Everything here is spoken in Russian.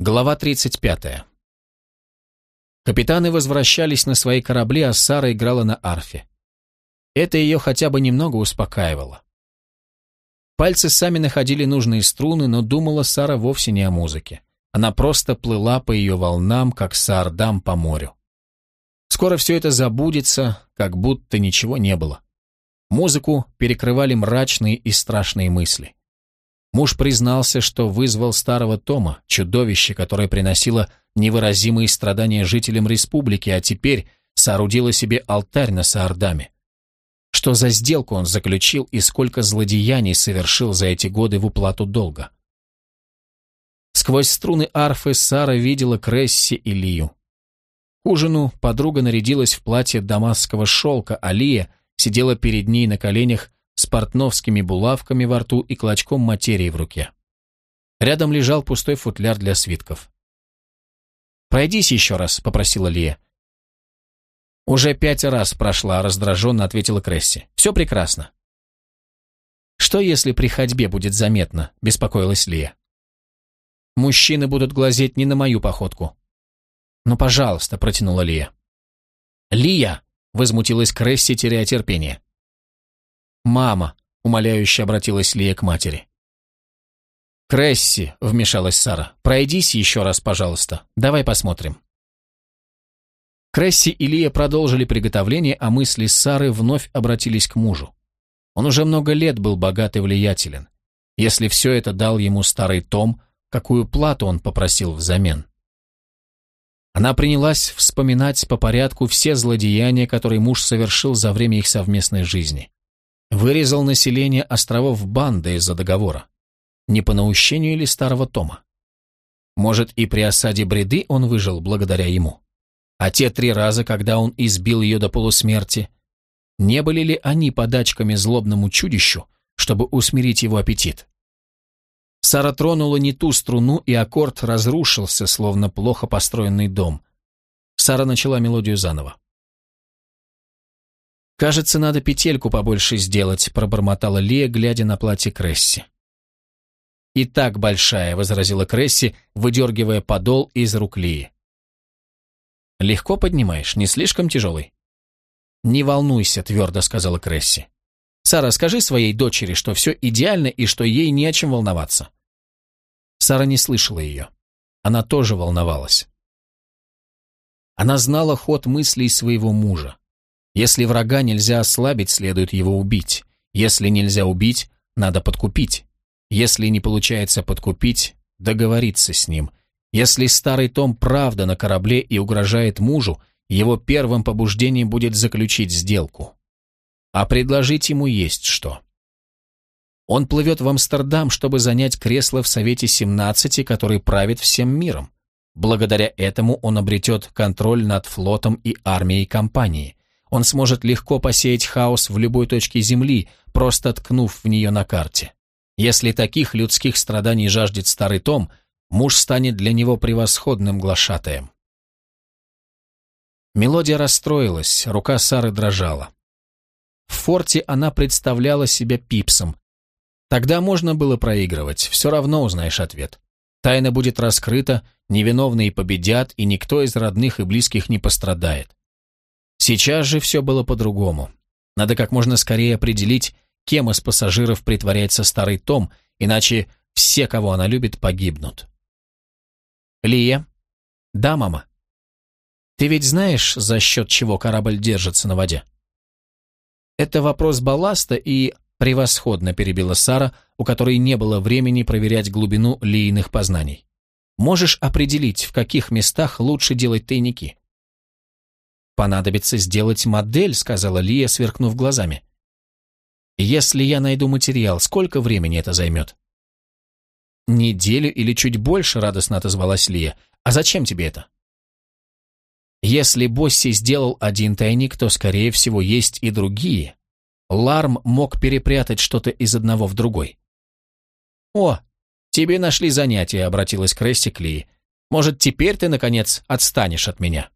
Глава 35. Капитаны возвращались на свои корабли, а Сара играла на арфе. Это ее хотя бы немного успокаивало. Пальцы сами находили нужные струны, но думала Сара вовсе не о музыке. Она просто плыла по ее волнам, как саардам по морю. Скоро все это забудется, как будто ничего не было. Музыку перекрывали мрачные и страшные мысли. Муж признался, что вызвал старого Тома, чудовище, которое приносило невыразимые страдания жителям республики, а теперь соорудило себе алтарь на Саардаме. Что за сделку он заключил и сколько злодеяний совершил за эти годы в уплату долга. Сквозь струны арфы Сара видела Кресси и Лию. К ужину подруга нарядилась в платье дамасского шелка, а Лия сидела перед ней на коленях портновскими булавками во рту и клочком материи в руке. Рядом лежал пустой футляр для свитков. «Пройдись еще раз», — попросила Лия. «Уже пять раз прошла», — раздраженно ответила Кресси. «Все прекрасно». «Что, если при ходьбе будет заметно?» — беспокоилась Лия. «Мужчины будут глазеть не на мою походку». «Ну, пожалуйста», — протянула Лия. «Лия!» — возмутилась Кресси, теряя терпение. «Мама», — умоляюще обратилась Лия к матери. «Кресси», — вмешалась Сара, — «пройдись еще раз, пожалуйста. Давай посмотрим». Кресси и Лия продолжили приготовление, а мысли Сары вновь обратились к мужу. Он уже много лет был богат и влиятелен. Если все это дал ему старый Том, какую плату он попросил взамен? Она принялась вспоминать по порядку все злодеяния, которые муж совершил за время их совместной жизни. Вырезал население островов банды из-за договора. Не по наущению ли старого Тома? Может, и при осаде Бреды он выжил благодаря ему? А те три раза, когда он избил ее до полусмерти, не были ли они подачками злобному чудищу, чтобы усмирить его аппетит? Сара тронула не ту струну, и аккорд разрушился, словно плохо построенный дом. Сара начала мелодию заново. «Кажется, надо петельку побольше сделать», — пробормотала Лия, глядя на платье Кресси. «И так большая», — возразила Кресси, выдергивая подол из рук Лии. «Легко поднимаешь, не слишком тяжелый?» «Не волнуйся», — твердо сказала Кресси. «Сара, скажи своей дочери, что все идеально и что ей не о чем волноваться». Сара не слышала ее. Она тоже волновалась. Она знала ход мыслей своего мужа. Если врага нельзя ослабить, следует его убить. Если нельзя убить, надо подкупить. Если не получается подкупить, договориться с ним. Если старый Том правда на корабле и угрожает мужу, его первым побуждением будет заключить сделку. А предложить ему есть что. Он плывет в Амстердам, чтобы занять кресло в Совете 17, который правит всем миром. Благодаря этому он обретет контроль над флотом и армией компании. Он сможет легко посеять хаос в любой точке Земли, просто ткнув в нее на карте. Если таких людских страданий жаждет старый Том, муж станет для него превосходным глашатаем. Мелодия расстроилась, рука Сары дрожала. В форте она представляла себя пипсом. Тогда можно было проигрывать, все равно узнаешь ответ. Тайна будет раскрыта, невиновные победят, и никто из родных и близких не пострадает. Сейчас же все было по-другому. Надо как можно скорее определить, кем из пассажиров притворяется старый Том, иначе все, кого она любит, погибнут. «Лия?» «Да, мама». «Ты ведь знаешь, за счет чего корабль держится на воде?» «Это вопрос балласта и...» «Превосходно», — перебила Сара, у которой не было времени проверять глубину лийных познаний. «Можешь определить, в каких местах лучше делать тайники?» «Понадобится сделать модель», — сказала Лия, сверкнув глазами. «Если я найду материал, сколько времени это займет?» «Неделю или чуть больше», — радостно отозвалась Лия. «А зачем тебе это?» «Если Босси сделал один тайник, то, скорее всего, есть и другие. Ларм мог перепрятать что-то из одного в другой». «О, тебе нашли занятие», — обратилась Кресси к Лии. «Может, теперь ты, наконец, отстанешь от меня?»